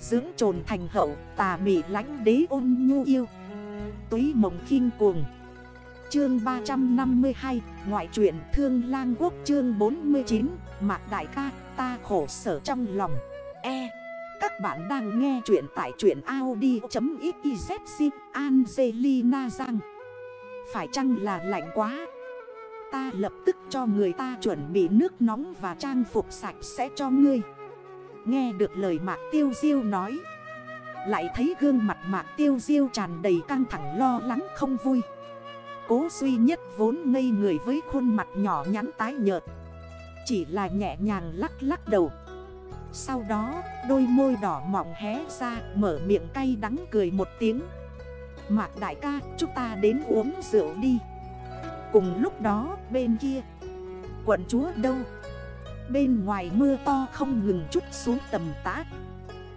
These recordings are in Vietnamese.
Dưỡng trồn thành hậu, tà mị lánh đế ôn nhu yêu. Túy mộng khinh cuồng. Chương 352 Ngoại truyện Thương Lang Quốc chương 49 Mạc Đại ca, ta khổ sở trong lòng. E Các bạn đang nghe chuyện tại truyện Audi.xyz Angelina Giang. Phải chăng là lạnh quá? Ta lập tức cho người ta chuẩn bị nước nóng và trang phục sạch sẽ cho ngươi. Nghe được lời Mạc Tiêu Diêu nói. Lại thấy gương mặt Mạc Tiêu Diêu tràn đầy căng thẳng lo lắng không vui. Cố duy nhất vốn ngây người với khuôn mặt nhỏ nhắn tái nhợt. Chỉ là nhẹ nhàng lắc lắc đầu. Sau đó, đôi môi đỏ mỏng hé ra, mở miệng cay đắng cười một tiếng. Mạc đại ca, chúng ta đến uống rượu đi. Cùng lúc đó, bên kia, Quận chúa đâu? Bên ngoài mưa to không ngừng chút xuống tầm tá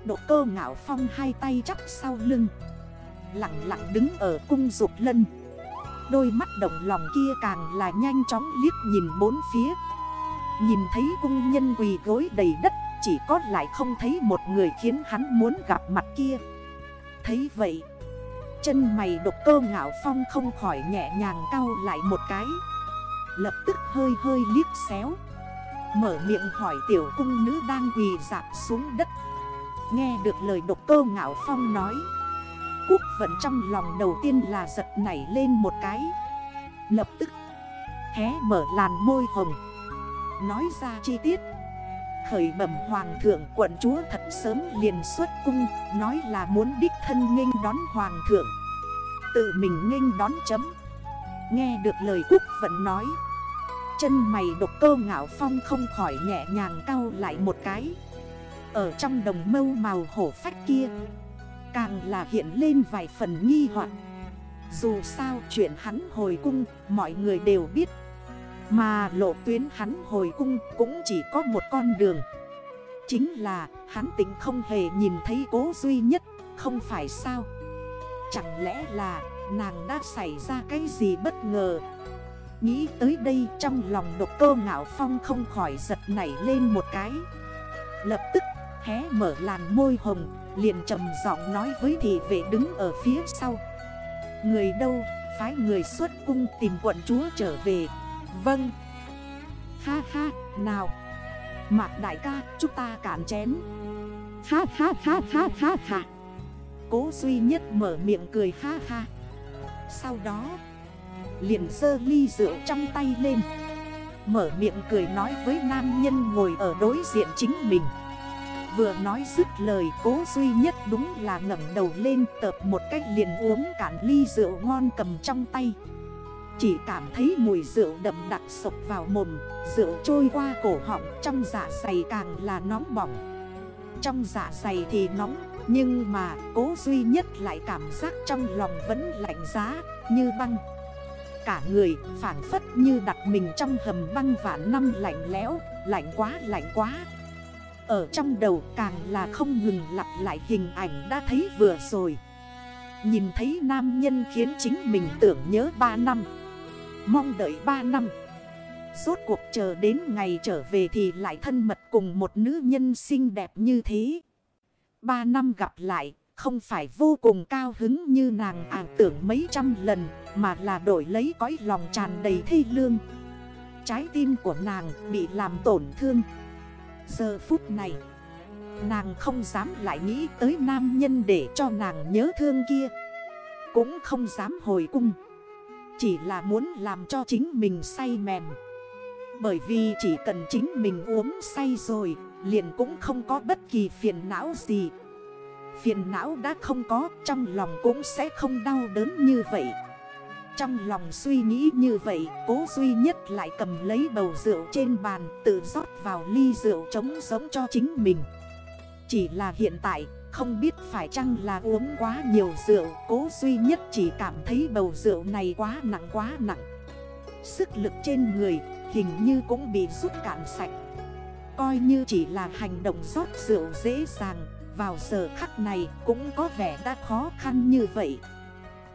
Độ cơ ngạo phong hai tay chắp sau lưng. Lặng lặng đứng ở cung dục lân. Đôi mắt động lòng kia càng là nhanh chóng liếc nhìn bốn phía. Nhìn thấy cung nhân quỳ gối đầy đất, Chỉ có lại không thấy một người khiến hắn muốn gặp mặt kia. Thấy vậy, Chân mày độc cơ ngạo phong không khỏi nhẹ nhàng cau lại một cái. Lập tức hơi hơi liếc xéo. Mở miệng hỏi tiểu cung nữ đang quỳ dạp xuống đất. Nghe được lời độc cơ ngạo phong nói. Quốc vận trong lòng đầu tiên là giật nảy lên một cái. Lập tức, hé mở làn môi hồng. Nói ra chi tiết. Khởi bẩm hoàng thượng, quận chúa thật sớm liền xuất cung, Nói là muốn đích thân nghênh đón hoàng thượng. Tự mình nghênh đón chấm. Nghe được lời quốc vận nói Chân mày độc cơ ngạo phong không khỏi nhẹ nhàng cau lại một cái. Ở trong đồng mâu màu hổ phách kia, Càng là hiện lên vài phần nghi hoặc. Dù sao chuyện hắn hồi cung, mọi người đều biết. Mà lộ tuyến hắn hồi cung cũng chỉ có một con đường. Chính là hắn tính không hề nhìn thấy cố duy nhất, Không phải sao? Chẳng lẽ là nàng đã xảy ra cái gì bất ngờ? Nghĩ tới đây trong lòng độc cơ ngạo phong không khỏi giật nảy lên một cái. Lập tức, hé mở làn môi hồng, Liền trầm giọng nói với thị vệ đứng ở phía sau. Người đâu, phái người xuất cung tìm quận chúa trở về. Vâng. Ha ha, nào. Mạc đại ca, chúng ta cản chén. Ha ha ha ha ha ha. Cố duy nhất mở miệng cười ha ha. Sau đó Liền sơ ly rượu trong tay lên. Mở miệng cười nói với nam nhân ngồi ở đối diện chính mình. Vừa nói dứt lời, cố duy nhất đúng là ngẩng đầu lên tập một cách liền uống cạn ly rượu ngon cầm trong tay. Chỉ cảm thấy mùi rượu đậm đặc sộc vào mồm, Rượu trôi qua cổ họng, trong dạ dày càng là nóng bỏng. Trong dạ dày thì nóng, Nhưng mà cố duy nhất lại cảm giác trong lòng vẫn lạnh giá, như băng. Cả người phản phất như đặt mình trong hầm băng vạn năm lạnh lẽo, Lạnh quá lạnh quá. Ở trong đầu càng là không ngừng lặp lại hình ảnh đã thấy vừa rồi. Nhìn thấy nam nhân khiến chính mình tưởng nhớ 3 năm. Mong đợi 3 năm. Suốt cuộc chờ đến ngày trở về thì lại thân mật cùng một nữ nhân xinh đẹp như thế. Ba năm gặp lại không phải vô cùng cao hứng như nàng ảo tưởng mấy trăm lần, Mà là đổi lấy cõi lòng tràn đầy thi lương. Trái tim của nàng bị làm tổn thương. Giờ phút này, Nàng không dám lại nghĩ tới nam nhân để cho nàng nhớ thương kia. Cũng không dám hồi cung. Chỉ là muốn làm cho chính mình say mềm. Bởi vì chỉ cần chính mình uống say rồi, Liền cũng không có bất kỳ phiền não gì. Phiền não đã không có, Trong lòng cũng sẽ không đau đớn như vậy. Trong lòng suy nghĩ như vậy, Cố duy nhất lại cầm lấy bầu rượu trên bàn, Tự rót vào ly rượu trống giống cho chính mình. Chỉ là hiện tại, không biết phải chăng là uống quá nhiều rượu, Cố duy nhất chỉ cảm thấy bầu rượu này quá nặng quá nặng. Sức lực trên người, hình như cũng bị rút cạn sạch. Coi như chỉ là hành động rót rượu dễ dàng vào giờ khắc này cũng có vẻ đã khó khăn như vậy.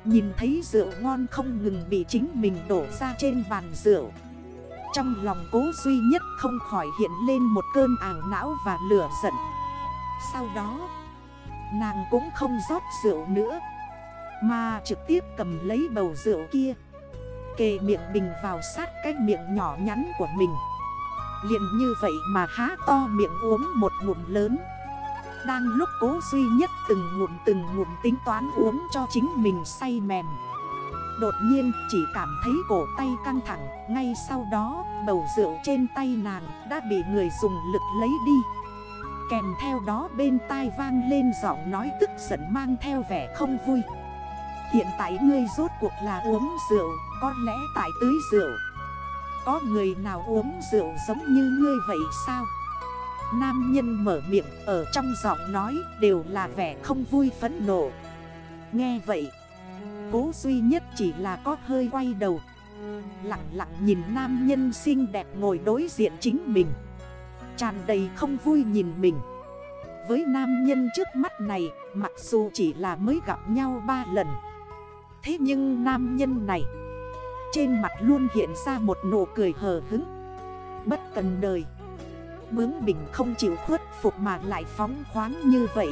Nhìn thấy rượu ngon không ngừng bị chính mình đổ ra trên bàn rượu. Trong lòng cố duy nhất không khỏi hiện lên một cơn ảo não và lửa giận. Sau đó, Nàng cũng không rót rượu nữa, Mà trực tiếp cầm lấy bầu rượu kia, Kề miệng bình vào sát cái miệng nhỏ nhắn của mình. Liền như vậy mà há to miệng uống một ngụm lớn. Đang lúc cố duy nhất từng ngụm từng ngụm tính toán uống cho chính mình say mềm. Đột nhiên, chỉ cảm thấy cổ tay căng thẳng, Ngay sau đó, bầu rượu trên tay nàng đã bị người dùng lực lấy đi. Kèm theo đó, bên tai vang lên giọng nói tức giận mang theo vẻ không vui. Hiện tại ngươi rốt cuộc là uống rượu, Có lẽ tại tưới rượu. Có người nào uống rượu giống như ngươi vậy sao? Nam nhân mở miệng, ở trong giọng nói đều là vẻ không vui phẫn nộ. Nghe vậy, Cố duy nhất chỉ là có hơi quay đầu. Lặng lặng nhìn nam nhân xinh đẹp ngồi đối diện chính mình. Tràn đầy không vui nhìn mình. Với nam nhân trước mắt này, Mặc dù chỉ là mới gặp nhau ba lần. Thế nhưng nam nhân này, Trên mặt luôn hiện ra một nụ cười hờ hứng. Bất cần đời. Bướng bình không chịu khuất phục mà lại phóng khoáng như vậy.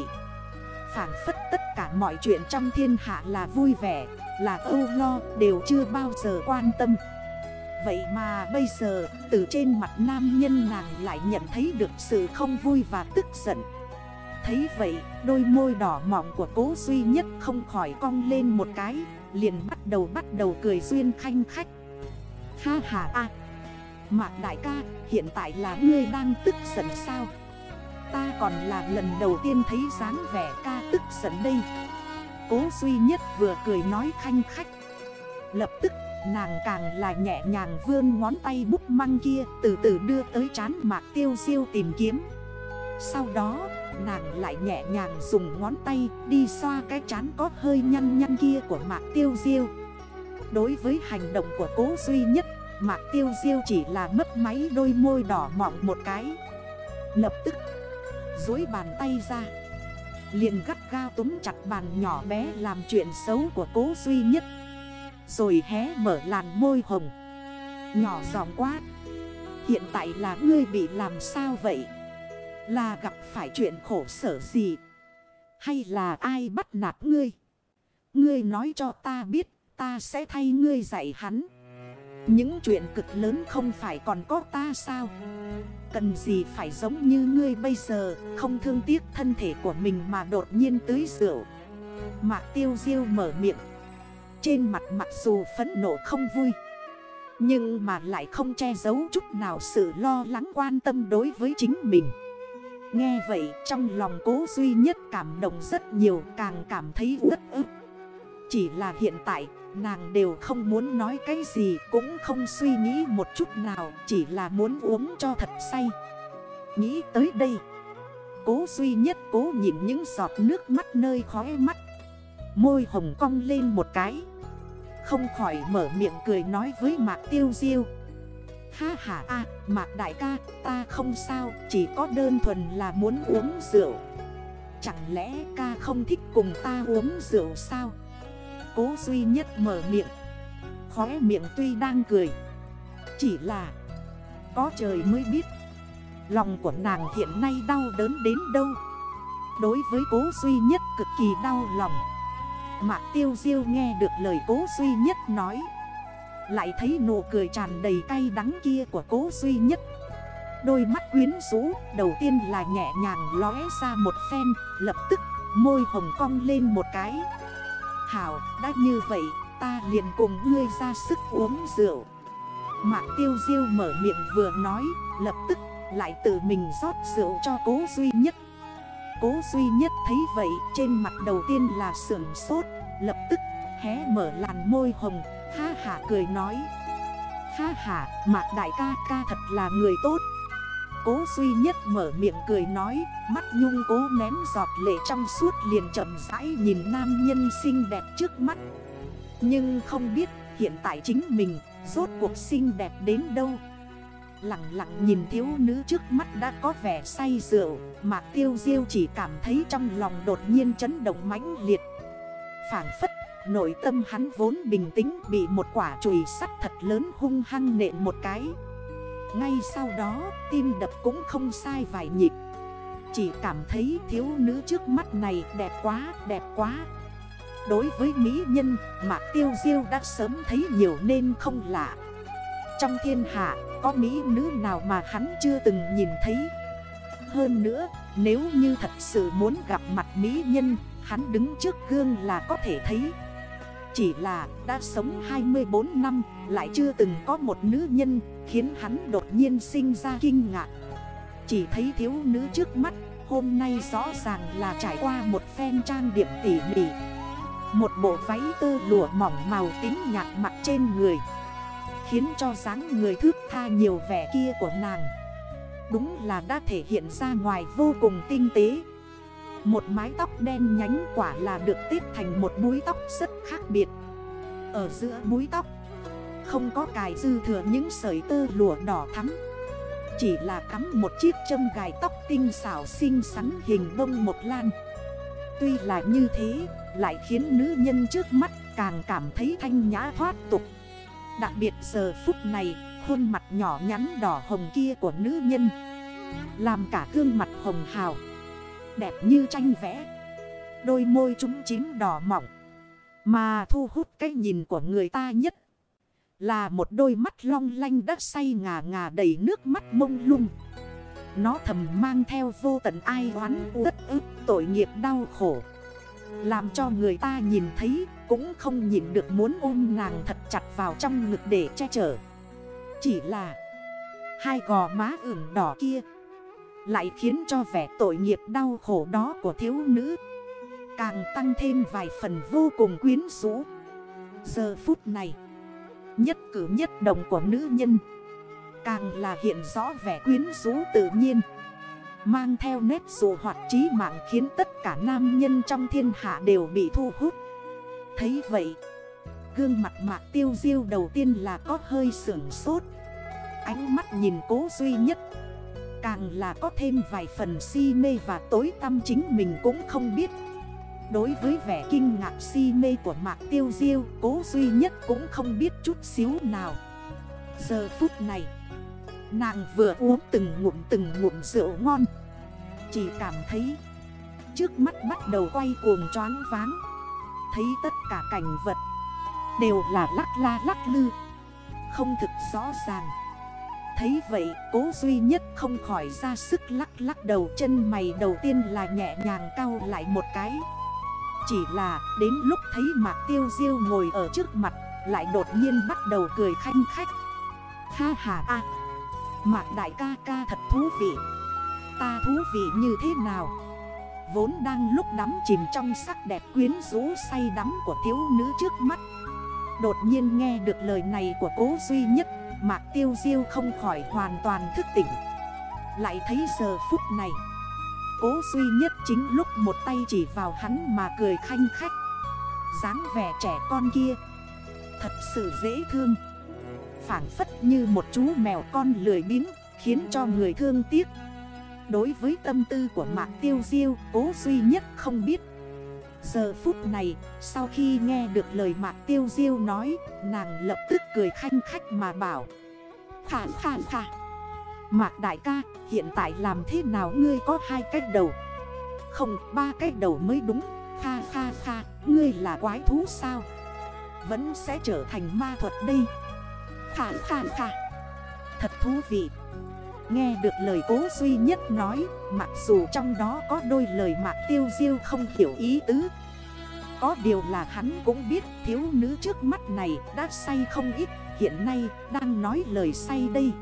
Phản phất tất cả mọi chuyện trong thiên hạ là vui vẻ, Là âu lo, đều chưa bao giờ quan tâm. Vậy mà bây giờ, từ trên mặt nam nhân nàng lại nhận thấy được sự không vui và tức giận. Thấy vậy, đôi môi đỏ mỏng của cố duy nhất không khỏi cong lên một cái, Liền bắt đầu bắt đầu cười duyên khanh khách. Ha ha a! Mạc đại ca, hiện tại là ngươi đang tức giận sao? Ta còn là lần đầu tiên thấy dáng vẻ ca tức giận đây. Cố duy nhất vừa cười nói khanh khách. Lập tức, nàng càng là nhẹ nhàng vươn ngón tay bút măng kia, Từ từ đưa tới chán mạc tiêu siêu tìm kiếm. Sau đó, nàng lại nhẹ nhàng dùng ngón tay đi xoa cái chán có hơi nhăn nhăn kia của mạc tiêu diêu. Đối với hành động của cố duy nhất Mạc tiêu diêu chỉ là mất máy đôi môi đỏ mọng một cái. Lập tức dối bàn tay ra. Liền gắt gao túm chặt bàn nhỏ bé làm chuyện xấu của cố duy nhất. Rồi hé mở làn môi hồng. Nhỏ giọng quát. Hiện tại là ngươi bị làm sao vậy? Là gặp phải chuyện khổ sở gì? Hay là ai bắt nạt ngươi? Ngươi nói cho ta biết, Ta sẽ thay ngươi dạy hắn. Những chuyện cực lớn không phải còn có ta sao? Cần gì phải giống như ngươi bây giờ, Không thương tiếc thân thể của mình mà đột nhiên tưới rượu? Mạc tiêu diêu mở miệng. Trên mặt mặc dù phẫn nộ không vui, Nhưng mà lại không che giấu chút nào sự lo lắng quan tâm đối với chính mình. Nghe vậy, trong lòng cố duy nhất cảm động rất nhiều, càng cảm thấy rất ức. Chỉ là hiện tại, nàng đều không muốn nói cái gì, Cũng không suy nghĩ một chút nào, Chỉ là muốn uống cho thật say. Nghĩ tới đây, Cố duy nhất cố nhìn những giọt nước mắt nơi khóe mắt. Môi hồng cong lên một cái. Không khỏi mở miệng cười nói với Mạc Tiêu Diêu. Ha ha a, Mạc đại ca, ta không sao, Chỉ có đơn thuần là muốn uống rượu. Chẳng lẽ ca không thích cùng ta uống rượu sao? Cố duy nhất mở miệng. Khóe miệng tuy đang cười, Chỉ là Có trời mới biết Lòng của nàng hiện nay đau đớn đến đâu. Đối với cố duy nhất cực kỳ đau lòng Mạc tiêu diêu nghe được lời cố duy nhất nói, Lại thấy nụ cười tràn đầy cay đắng kia của cố duy nhất. Đôi mắt quyến rũ Đầu tiên là nhẹ nhàng lóe ra một phen, Lập tức môi hồng cong lên một cái. Hảo, đã như vậy, ta liền cùng ngươi ra sức uống rượu. Mạc tiêu diêu mở miệng vừa nói, Lập tức lại tự mình rót rượu cho cố duy nhất. Cố duy nhất thấy vậy, trên mặt đầu tiên là sưởng sốt, Lập tức hé mở làn môi hồng, Ha hả cười nói. Ha hả, mạc đại ca ca thật là người tốt. Cố duy nhất mở miệng cười nói, Mắt nhung cố ném giọt lệ trong suốt liền chậm rãi nhìn nam nhân xinh đẹp trước mắt. Nhưng không biết hiện tại chính mình, rốt cuộc xinh đẹp đến đâu? Lặng lặng nhìn thiếu nữ trước mắt đã có vẻ say rượu, Mà tiêu diêu chỉ cảm thấy trong lòng đột nhiên chấn động mãnh liệt. Phản phất, Nội tâm hắn vốn bình tĩnh bị một quả chùy sắt thật lớn hung hăng nện một cái. Ngay sau đó tim đập cũng không sai vài nhịp. Chỉ cảm thấy thiếu nữ trước mắt này đẹp quá, đẹp quá. Đối với mỹ nhân, Mạc Tiêu Diêu đã sớm thấy nhiều nên không lạ. Trong thiên hạ, có mỹ nữ nào mà hắn chưa từng nhìn thấy? Hơn nữa, nếu như thật sự muốn gặp mặt mỹ nhân Hắn đứng trước gương là có thể thấy. Chỉ là đã sống 24 năm Lại chưa từng có một nữ nhân Khiến hắn đột nhiên sinh ra kinh ngạc. Chỉ thấy thiếu nữ trước mắt, Hôm nay rõ ràng là trải qua một phen trang điểm tỉ mỉ. Một bộ váy tơ lụa mỏng màu tím nhạt mặt trên người, Khiến cho dáng người thước tha nhiều vẻ kia của nàng. Đúng là đã thể hiện ra ngoài vô cùng tinh tế. Một mái tóc đen nhánh quả là được tiết thành một búi tóc rất khác biệt. Ở giữa búi tóc không có cài dư thừa những sợi tơ lụa đỏ thắm. Chỉ là cắm một chiếc châm gài tóc tinh xảo xinh xắn hình bông một lan. Tuy là như thế, Lại khiến nữ nhân trước mắt càng cảm thấy thanh nhã thoát tục. Đặc biệt giờ phút này, Khuôn mặt nhỏ nhắn đỏ hồng kia của nữ nhân, Làm cả gương mặt hồng hào, Đẹp như tranh vẽ. Đôi môi chúng chín đỏ mỏng, Mà thu hút cái nhìn của người ta nhất là một đôi mắt long lanh đất say ngà ngà đầy nước mắt mông lung. Nó thầm mang theo vô tận ai oán đất ức, tội nghiệp đau khổ. Làm cho người ta nhìn thấy cũng không nhìn được muốn ôm nàng thật chặt vào trong ngực để che chở. Chỉ là hai gò má ửng đỏ kia Lại khiến cho vẻ tội nghiệp đau khổ đó của thiếu nữ Càng tăng thêm vài phần vô cùng quyến rũ. Giờ phút này Nhất cử nhất động của nữ nhân. Càng là hiện rõ vẻ quyến rũ tự nhiên. Mang theo nét dù hoạt trí mạng khiến tất cả nam nhân trong thiên hạ đều bị thu hút. Thấy vậy, Gương mặt mạc tiêu diêu đầu tiên là có hơi sưởng sốt. Ánh mắt nhìn cố duy nhất, Càng là có thêm vài phần si mê và tối tâm chính mình cũng không biết. Đối với vẻ kinh ngạc si mê của mạc tiêu diêu, Cố duy nhất cũng không biết chút xíu nào. Giờ phút này, Nàng vừa uống từng ngụm từng ngụm rượu ngon. Chỉ cảm thấy, Trước mắt bắt đầu quay cuồng choáng váng. Thấy tất cả cảnh vật Đều là lắc la lắc lư, Không thực rõ ràng. Thấy vậy, cố duy nhất không khỏi ra sức lắc lắc đầu. Chân mày đầu tiên là nhẹ nhàng cao lại một cái. Chỉ là đến lúc thấy mạc tiêu diêu ngồi ở trước mặt, Lại đột nhiên bắt đầu cười khanh khách. Ha ha a. Mạc đại ca ca thật thú vị. Ta thú vị như thế nào? Vốn đang lúc đắm chìm trong sắc đẹp quyến rũ say đắm của thiếu nữ trước mắt. Đột nhiên nghe được lời này của cố duy nhất, Mạc tiêu diêu không khỏi hoàn toàn thức tỉnh. Lại thấy giờ phút này Cố duy nhất chính lúc một tay chỉ vào hắn mà cười khanh khách. dáng vẻ trẻ con kia, Thật sự dễ thương. Phản phất như một chú mèo con lười biếng, Khiến cho người thương tiếc. Đối với tâm tư của mạng Tiêu Diêu, Cố duy nhất không biết. Giờ phút này, Sau khi nghe được lời mạng Tiêu Diêu nói, Nàng lập tức cười khanh khách mà bảo Khả khả khả Mạc đại ca, hiện tại làm thế nào ngươi có hai cái đầu? Không, ba cái đầu mới đúng. Kha kha kha, Ngươi là quái thú sao? Vẫn sẽ trở thành ma thuật đây. Kha kha kha. Thật thú vị. Nghe được lời cố duy nhất nói, Mặc dù trong đó có đôi lời mạc tiêu diêu không hiểu ý tứ. Có điều là hắn cũng biết thiếu nữ trước mắt này đã say không ít, Hiện nay đang nói lời say đây.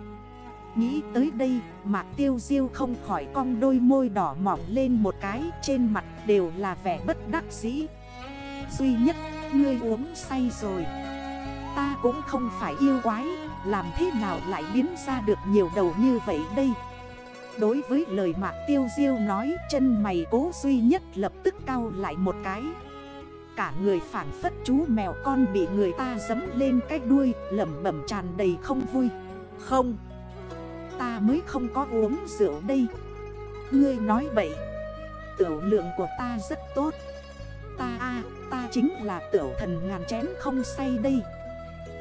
Nghĩ tới đây mạc tiêu diêu không khỏi cong đôi môi đỏ mỏng lên một cái, Trên mặt đều là vẻ bất đắc dĩ. Duy nhất, ngươi uống say rồi. Ta cũng không phải yêu quái, làm thế nào lại biến ra được nhiều đầu như vậy đây? Đối với lời mạc tiêu diêu nói, Chân mày cố duy nhất lập tức cao lại một cái. Cả người phản phất chú mèo con bị người ta dấm lên cái đuôi, Lẩm bẩm tràn đầy không vui. Không Ta mới không có uống rượu đây. Ngươi nói bậy. Tiểu lượng của ta rất tốt. Ta a ta chính là tiểu thần ngàn chén không say đây.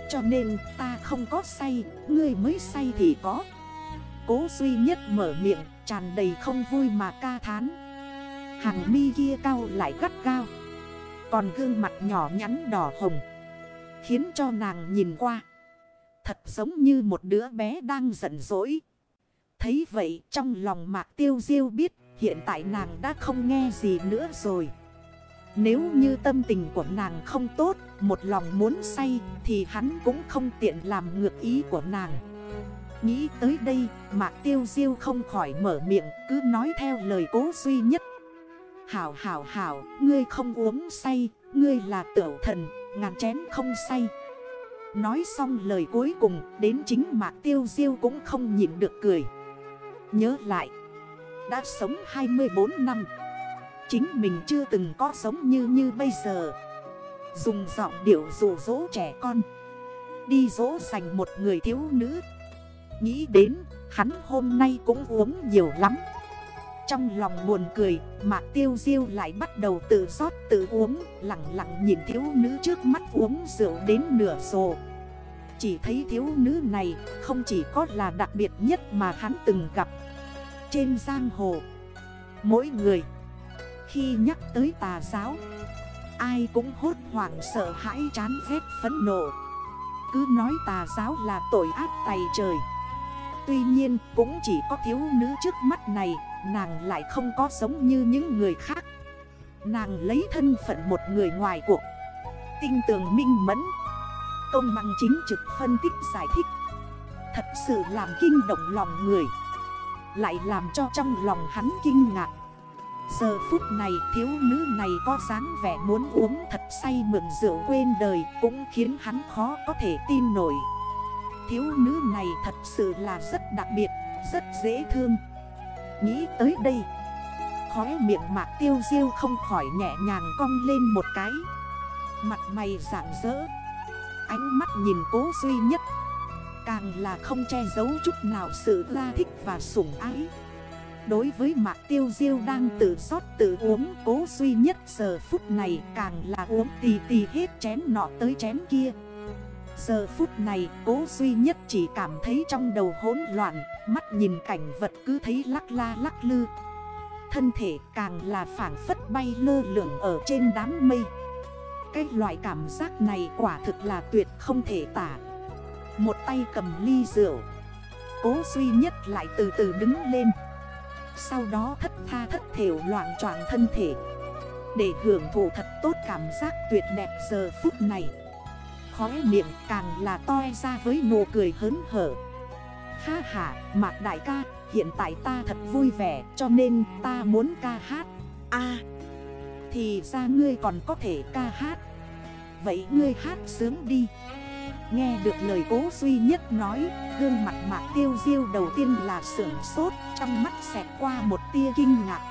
Cho nên ta không có say, ngươi mới say thì có. Cố duy nhất mở miệng tràn đầy không vui mà ca thán. Hàng mi kia cao lại gắt gao. Còn gương mặt nhỏ nhắn đỏ hồng. Khiến cho nàng nhìn qua. Thật giống như một đứa bé đang giận dỗi. Thấy vậy trong lòng mạc tiêu diêu biết Hiện tại nàng đã không nghe gì nữa rồi. Nếu như tâm tình của nàng không tốt, Một lòng muốn say Thì hắn cũng không tiện làm ngược ý của nàng. Nghĩ tới đây, Mạc tiêu diêu không khỏi mở miệng, Cứ nói theo lời cố duy nhất. Hảo hảo hảo, Ngươi không uống say, Ngươi là tiểu thần, Ngàn chén không say. Nói xong lời cuối cùng, Đến chính Mạc tiêu diêu cũng không nhịn được cười. Nhớ lại. Đã sống 24 năm. Chính mình chưa từng có sống như như bây giờ. Dùng giọng điệu dụ dỗ trẻ con. Đi dỗ dành một người thiếu nữ. Nghĩ đến, hắn hôm nay cũng uống nhiều lắm. Trong lòng buồn cười Mạc tiêu diêu lại bắt đầu tự rót tự uống, Lặng lặng nhìn thiếu nữ trước mắt uống rượu đến nửa rồ chỉ thấy thiếu nữ này không chỉ có là đặc biệt nhất mà hắn từng gặp. Trên giang hồ, Mỗi người, Khi nhắc tới tà giáo, Ai cũng hốt hoảng sợ hãi chán ghét phấn nộ. Cứ nói tà giáo là tội ác tày trời. Tuy nhiên cũng chỉ có thiếu nữ trước mắt này, Nàng lại không có giống như những người khác. Nàng lấy thân phận một người ngoài cuộc. Tinh tường minh mẫn Công bằng chính trực phân tích giải thích. Thật sự làm kinh động lòng người. Lại làm cho trong lòng hắn kinh ngạc. Giờ phút này thiếu nữ này có dáng vẻ muốn uống thật say mượn rượu quên đời Cũng khiến hắn khó có thể tin nổi. Thiếu nữ này thật sự là rất đặc biệt, rất dễ thương. Nghĩ tới đây Khóe miệng mạc tiêu diêu không khỏi nhẹ nhàng cong lên một cái. Mặt mày rạng rỡ. Ánh mắt nhìn cố duy nhất. Càng là không che giấu chút nào sự la thích và sủng ái. Đối với mạc tiêu diêu đang tự xót tự uống, Cố duy nhất giờ phút này càng là uống tì tì hết chén nọ tới chén kia. Giờ phút này, cố duy nhất chỉ cảm thấy trong đầu hỗn loạn, Mắt nhìn cảnh vật cứ thấy lắc la lắc lư. Thân thể càng là phản phất bay lơ lửng ở trên đám mây. Cái loại cảm giác này quả thực là tuyệt không thể tả. Một tay cầm ly rượu. Cố duy nhất lại từ từ đứng lên. Sau đó thất tha thất thểu loạn troạn thân thể. Để hưởng thụ thật tốt cảm giác tuyệt đẹp giờ phút này. Khóe miệng càng là toi ra với nụ cười hớn hở. Ha ha, Mạc Đại ca, hiện tại ta thật vui vẻ cho nên ta muốn ca hát. A thì ra ngươi còn có thể ca hát. Vậy ngươi hát sướng đi. Nghe được lời cố duy nhất nói, Gương mặt mạc tiêu diêu đầu tiên là sưởng sốt, Trong mắt xẹt qua một tia kinh ngạc.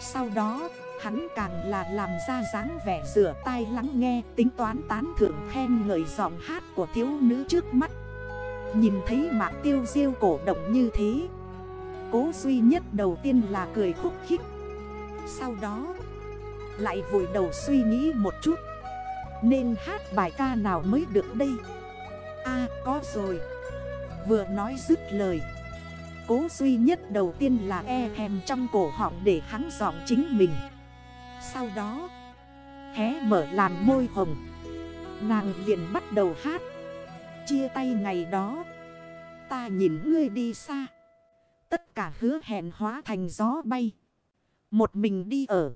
Sau đó, Hắn càng là làm ra dáng vẻ rửa tai lắng nghe, Tính toán tán thưởng khen ngợi giọng hát của thiếu nữ trước mắt. Nhìn thấy mạc tiêu diêu cổ động như thế, Cố duy nhất đầu tiên là cười khúc khích. Sau đó lại vội đầu suy nghĩ một chút. Nên hát bài ca nào mới được đây? A có rồi. Vừa nói dứt lời, Cố duy nhất đầu tiên là e hèm trong cổ họng để hắn giọng chính mình. Sau đó, Hé mở làn môi hồng. Nàng liền bắt đầu hát. Chia tay ngày đó, Ta nhìn ngươi đi xa. Tất cả hứa hẹn hóa thành gió bay. Một mình đi ở.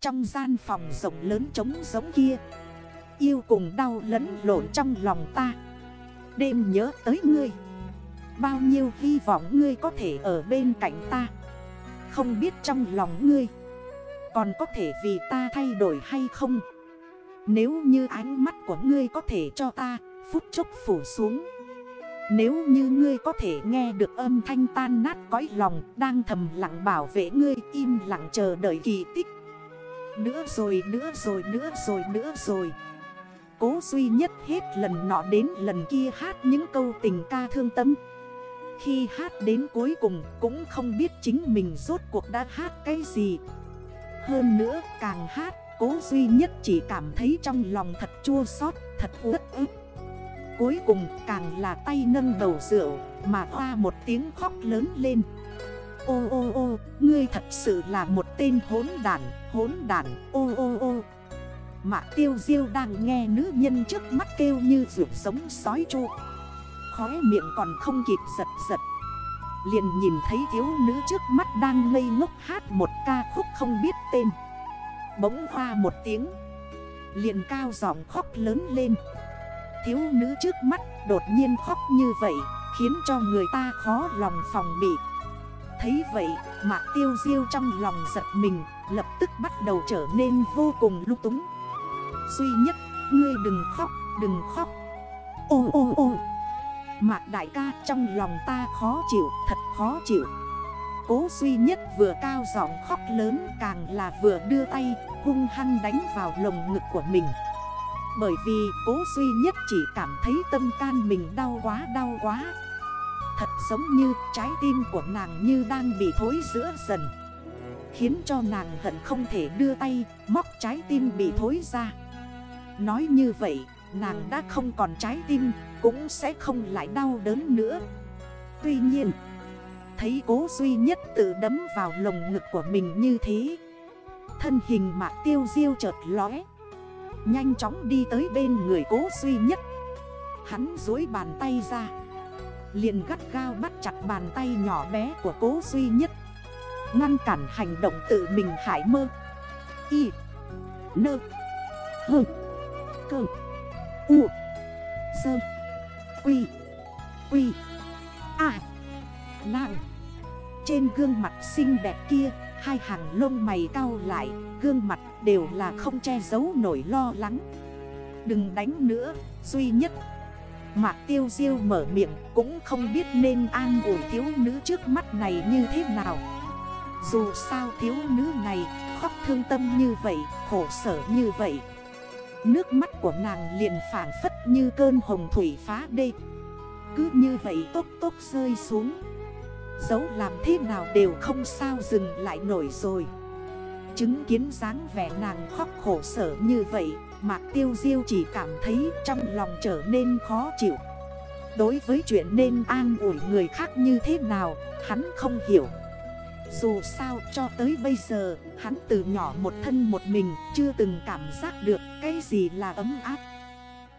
Trong gian phòng rộng lớn trống giống kia. Yêu cùng đau lẫn lộn trong lòng ta. Đêm nhớ tới ngươi. Bao nhiêu hy vọng ngươi có thể ở bên cạnh ta. Không biết trong lòng ngươi còn có thể vì ta thay đổi hay không. Nếu như ánh mắt của ngươi có thể cho ta Phút chốc phủ xuống. Nếu như ngươi có thể nghe được âm thanh tan nát cõi lòng Đang thầm lặng bảo vệ ngươi, im lặng chờ đợi kỳ tích. Nữa rồi nữa rồi nữa rồi nữa rồi. Cố duy nhất hết lần nọ đến lần kia hát những câu tình ca thương tâm. Khi hát đến cuối cùng cũng không biết chính mình rốt cuộc đã hát cái gì. Hơn nữa càng hát, Cố duy nhất chỉ cảm thấy trong lòng thật chua xót, Thật uất ức. Cuối cùng càng là tay nâng đầu rượu Mà hoa một tiếng khóc lớn lên. Ô ô ô, ngươi thật sự là một tên hốn đàn, hốn đàn. ô ô ô. Mạc tiêu diêu đang nghe nữ nhân trước mắt kêu như rượu sống sói chu Khóe miệng còn không kịp giật giật. Liền nhìn thấy thiếu nữ trước mắt đang ngây ngốc hát một ca khúc không biết tên. Bỗng hoa một tiếng Liền cao giọng khóc lớn lên. Thiếu nữ trước mắt đột nhiên khóc như vậy Khiến cho người ta khó lòng phòng bị. Thấy vậy Mạc tiêu diêu trong lòng giật mình, Lập tức bắt đầu trở nên vô cùng lúc túng. Duy nhất, Ngươi đừng khóc đừng khóc. Ô ô ô. Mạc đại ca trong lòng ta khó chịu, Thật khó chịu. Cố duy nhất vừa cao giọng khóc lớn Càng là vừa đưa tay, hung hăng đánh vào lồng ngực của mình. Bởi vì cố duy nhất chỉ cảm thấy tâm can mình đau quá đau quá. Thật giống như trái tim của nàng như đang bị thối giữa dần. Khiến cho nàng hận không thể đưa tay, móc trái tim bị thối ra. Nói như vậy, nàng đã không còn trái tim, Cũng sẽ không lại đau đớn nữa. Tuy nhiên, Thấy cố duy nhất tự đấm vào lồng ngực của mình như thế, Thân hình mạc tiêu diêu chợt lóe. Nhanh chóng đi tới bên người cố duy nhất. Hắn dối bàn tay ra liền gắt gao bắt chặt bàn tay nhỏ bé của cố duy nhất, Ngăn cản hành động tự mình hải mơ. Y Nơ Hơ Cơ U Sơ Quy Quy À Nàng, Trên gương mặt xinh đẹp kia, Hai hàng lông mày cao lại, Gương mặt đều là không che giấu nổi lo lắng. Đừng đánh nữa, Duy nhất. Mạc tiêu diêu mở miệng, Cũng không biết nên an ủi thiếu nữ trước mắt này như thế nào. Dù sao thiếu nữ này, khóc thương tâm như vậy, Khổ sở như vậy. Nước mắt của nàng liền phản phất như cơn hồng thủy phá đê. Cứ như vậy tốt tốt rơi xuống. Dấu làm thế nào đều không sao dừng lại nổi rồi. Chứng kiến dáng vẻ nàng khóc khổ sở như vậy Mạc Tiêu Diêu chỉ cảm thấy trong lòng trở nên khó chịu Đối với chuyện nên an ủi người khác như thế nào, Hắn không hiểu Dù sao cho tới bây giờ, Hắn từ nhỏ một thân một mình Chưa từng cảm giác được cái gì là ấm áp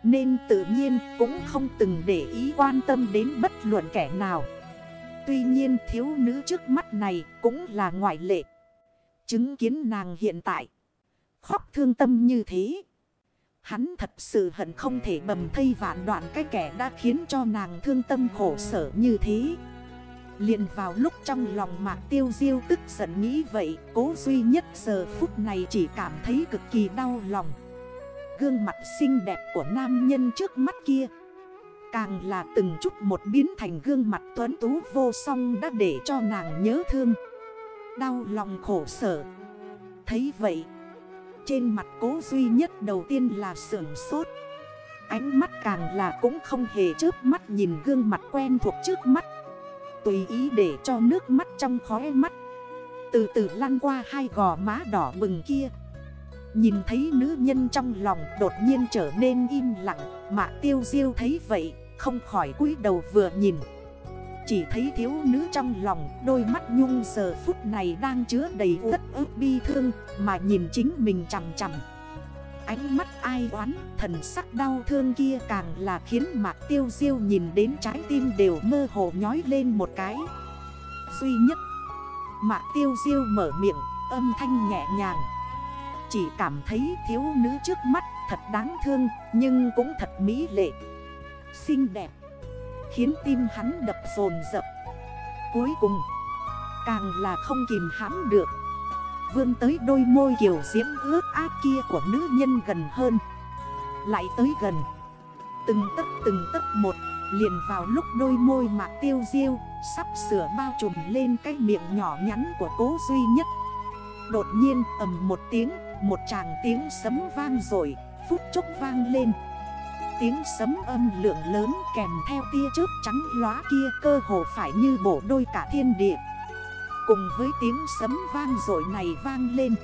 Nên tự nhiên cũng không từng để ý quan tâm đến bất luận kẻ nào Tuy nhiên thiếu nữ trước mắt này cũng là ngoại lệ. Chứng kiến nàng hiện tại. Khóc thương tâm như thế. Hắn thật sự hận không thể bầm thây vạn đoạn cái kẻ đã khiến cho nàng thương tâm khổ sở như thế. liền vào lúc trong lòng mạc tiêu diêu tức giận nghĩ vậy, Cố duy nhất giờ phút này chỉ cảm thấy cực kỳ đau lòng. Gương mặt xinh đẹp của nam nhân trước mắt kia, Càng là từng chút một biến thành gương mặt tuấn tú vô song đã để cho nàng nhớ thương. Đau lòng khổ sở. Thấy vậy trên mặt cố duy nhất đầu tiên là sưởng sốt. Ánh mắt càng là cũng không hề chớp mắt nhìn gương mặt quen thuộc trước mắt. Tùy ý để cho nước mắt trong khóe mắt. Từ từ lăn qua hai gò má đỏ bừng kia. Nhìn thấy nữ nhân trong lòng đột nhiên trở nên im lặng Mạ tiêu diêu thấy vậy, không khỏi cúi đầu vừa nhìn. Chỉ thấy thiếu nữ trong lòng, Đôi mắt nhung giờ phút này đang chứa đầy tất ức bi thương, Mà nhìn chính mình chằm chằm. Ánh mắt ai oán, Thần sắc đau thương kia càng là khiến mạc tiêu diêu nhìn đến trái tim đều mơ hồ nhói lên một cái. Duy nhất, Mạc tiêu diêu mở miệng, âm thanh nhẹ nhàng. Chỉ cảm thấy thiếu nữ trước mắt thật đáng thương, Nhưng cũng thật mỹ lệ. Xinh đẹp. Khiến tim hắn đập dồn dập Cuối cùng, Càng là không kìm hãm được. Vươn tới đôi môi kiểu diễm ướt ác kia của nữ nhân gần hơn. Lại tới gần. Từng tấc từng tấc một, Liền vào lúc đôi môi mạc tiêu diêu, Sắp sửa bao trùm lên cái miệng nhỏ nhắn của cố duy nhất. Đột nhiên ầm một tiếng, Một tràng tiếng sấm vang rồi, Phút chốc vang lên tiếng sấm âm lượng lớn kèm theo tia chớp trắng lóa kia cơ hồ phải như bổ đôi cả thiên địa. Cùng với tiếng sấm vang rội này vang lên,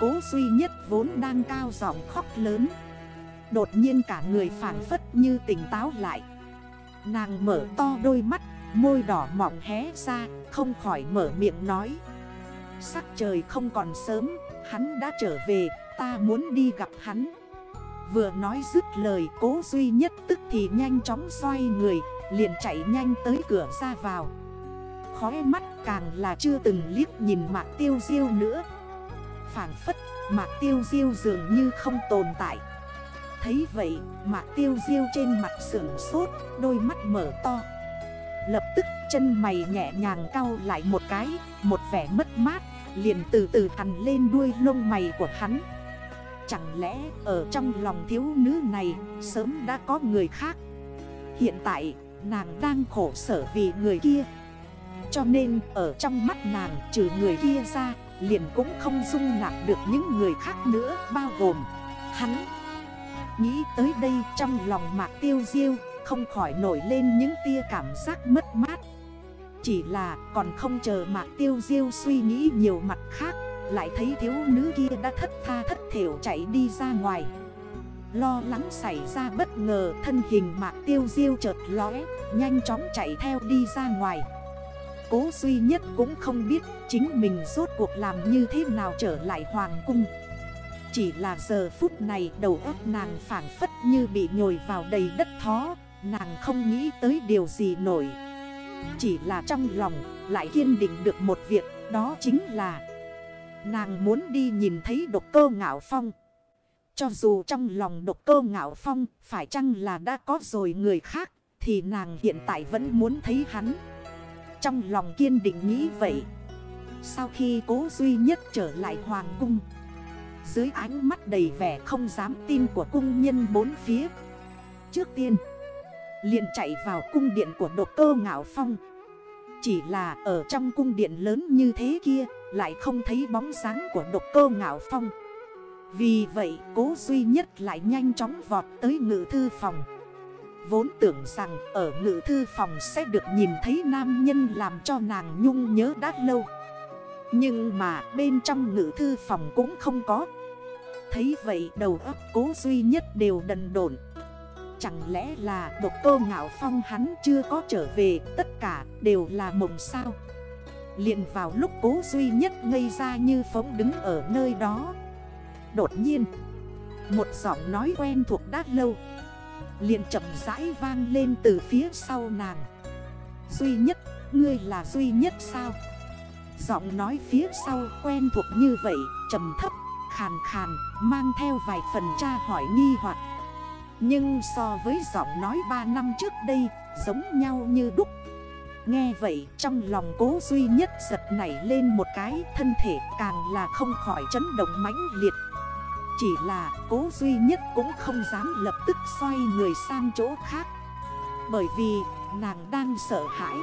Cố duy nhất vốn đang cao giọng khóc lớn. Đột nhiên cả người phản phất như tỉnh táo lại. Nàng mở to đôi mắt, Môi đỏ mỏng hé ra, Không khỏi mở miệng nói. Sắc trời không còn sớm, Hắn đã trở về, Ta muốn đi gặp hắn. Vừa nói dứt lời, cố duy nhất tức thì nhanh chóng xoay người, Liền chạy nhanh tới cửa ra vào. Khói mắt càng là chưa từng liếc nhìn mạc tiêu diêu nữa. Phản phất, mạc tiêu diêu dường như không tồn tại. Thấy vậy, mạc tiêu diêu trên mặt sưởng sốt, Đôi mắt mở to. Lập tức, chân mày nhẹ nhàng cau lại một cái, Một vẻ mất mát, Liền từ từ hằn lên đuôi lông mày của hắn. Chẳng lẽ ở trong lòng thiếu nữ này Sớm đã có người khác? Hiện tại, nàng đang khổ sở vì người kia. Cho nên, ở trong mắt nàng trừ người kia ra, Liền cũng không dung nạp được những người khác nữa, Bao gồm hắn. Nghĩ tới đây, trong lòng mạc tiêu diêu Không khỏi nổi lên những tia cảm giác mất mát. Chỉ là còn không chờ mạc tiêu diêu suy nghĩ nhiều mặt khác lại thấy thiếu nữ kia đã thất tha thất thiểu chạy đi ra ngoài. Lo lắng xảy ra bất ngờ, thân hình mạc tiêu diêu chợt lóe, Nhanh chóng chạy theo đi ra ngoài. Cố duy nhất cũng không biết chính mình rốt cuộc làm như thế nào trở lại hoàng cung. Chỉ là giờ phút này đầu óc nàng phản phất như bị nhồi vào đầy đất thó, Nàng không nghĩ tới điều gì nổi. Chỉ là trong lòng lại kiên định được một việc, Đó chính là Nàng muốn đi nhìn thấy độc cơ ngạo phong. Cho dù trong lòng độc cơ ngạo phong Phải chăng là đã có rồi người khác, Thì nàng hiện tại vẫn muốn thấy hắn. Trong lòng kiên định nghĩ vậy. Sau khi cố duy nhất trở lại hoàng cung, Dưới ánh mắt đầy vẻ không dám tin của cung nhân bốn phía, Trước tiên, liền chạy vào cung điện của độc cơ ngạo phong. Chỉ là ở trong cung điện lớn như thế kia lại không thấy bóng dáng của độc cơ ngạo phong. Vì vậy, cố duy nhất lại nhanh chóng vọt tới ngự thư phòng. Vốn tưởng rằng ở ngự thư phòng sẽ được nhìn thấy nam nhân làm cho nàng nhung nhớ đã lâu. Nhưng mà bên trong ngự thư phòng cũng không có. Thấy vậy đầu óc cố duy nhất đều đần độn. Chẳng lẽ là độc cơ ngạo phong hắn chưa có trở về, Tất cả đều là mộng sao? Liền vào lúc cố duy nhất ngây ra như phóng đứng ở nơi đó. Đột nhiên Một giọng nói quen thuộc đã lâu liền chậm rãi vang lên từ phía sau nàng. Duy nhất, ngươi là duy nhất sao? Giọng nói phía sau quen thuộc như vậy trầm thấp, khàn khàn Mang theo vài phần tra hỏi nghi hoặc. Nhưng so với giọng nói 3 năm trước đây Giống nhau như đúc. Nghe vậy, trong lòng cố duy nhất giật nảy lên một cái, Thân thể càng là không khỏi chấn động mãnh liệt. Chỉ là cố duy nhất cũng không dám lập tức xoay người sang chỗ khác. Bởi vì nàng đang sợ hãi.